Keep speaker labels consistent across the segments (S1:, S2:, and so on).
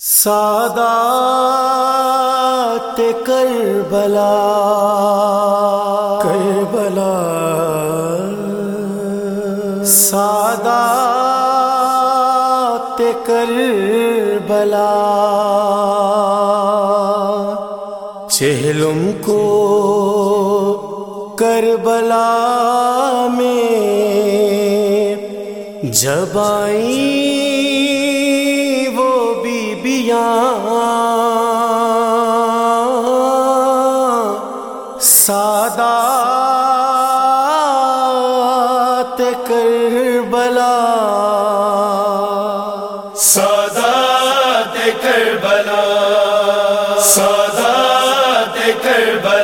S1: سادات کربلا کربلا سادات کربلا چہلوں کو کربلا میں جب آئیں دنیا سادات کربلا
S2: سادات کربلا سادات کربلا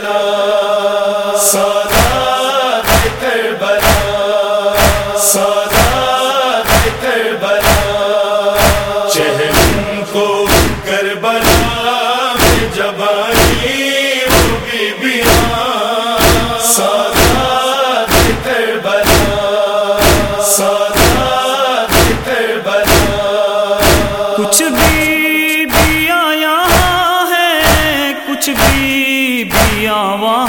S3: کچھ بھی بھی آیا ہے کچھ بھی بھی آوا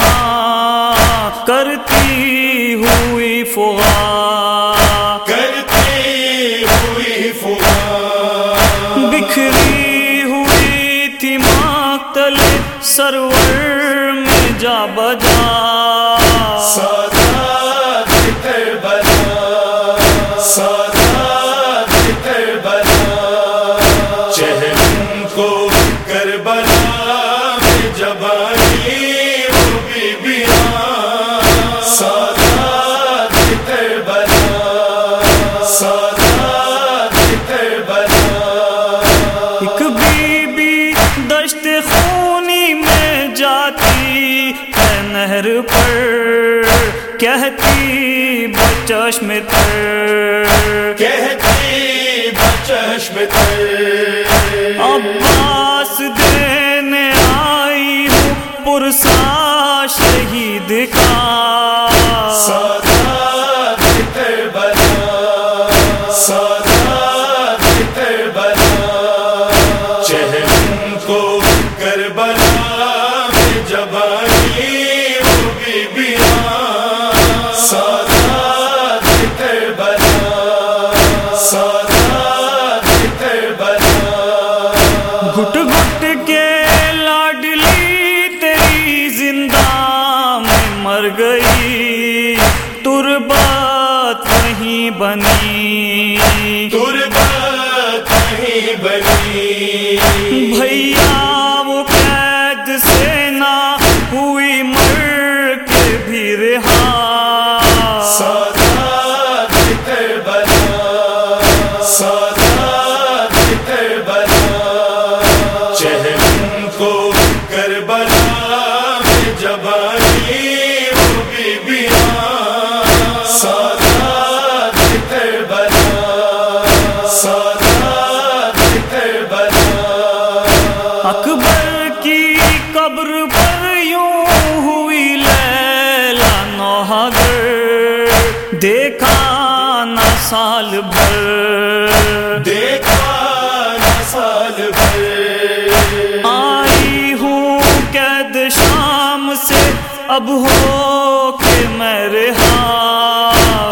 S3: سرور میں جا بجا کہتی بچشم تر
S2: کہتی بچشم تر
S3: عباس دینے آئی ہوں پرسا شہید کا۔
S2: کربلا چہرن کو کربلا
S3: سال بھر۔
S2: دیکھا نہ سال بھر۔
S3: آئی ہوں قید شام سے اب ہو کہ میرے
S2: ہاں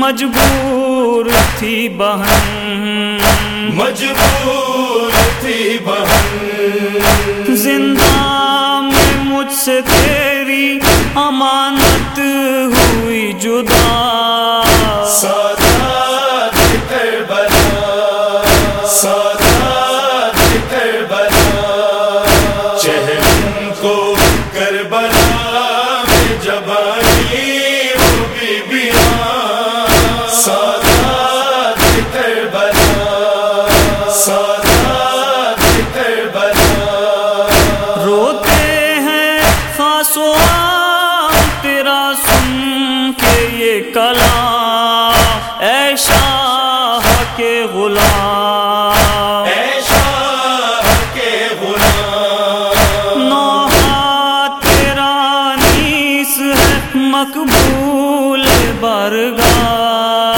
S2: مجبور
S3: تھی بہن۔
S2: مجبور تھی بہن۔
S3: زندہ میں مجھ سے تیری امانت ہوئی جدا۔
S2: رسول برگا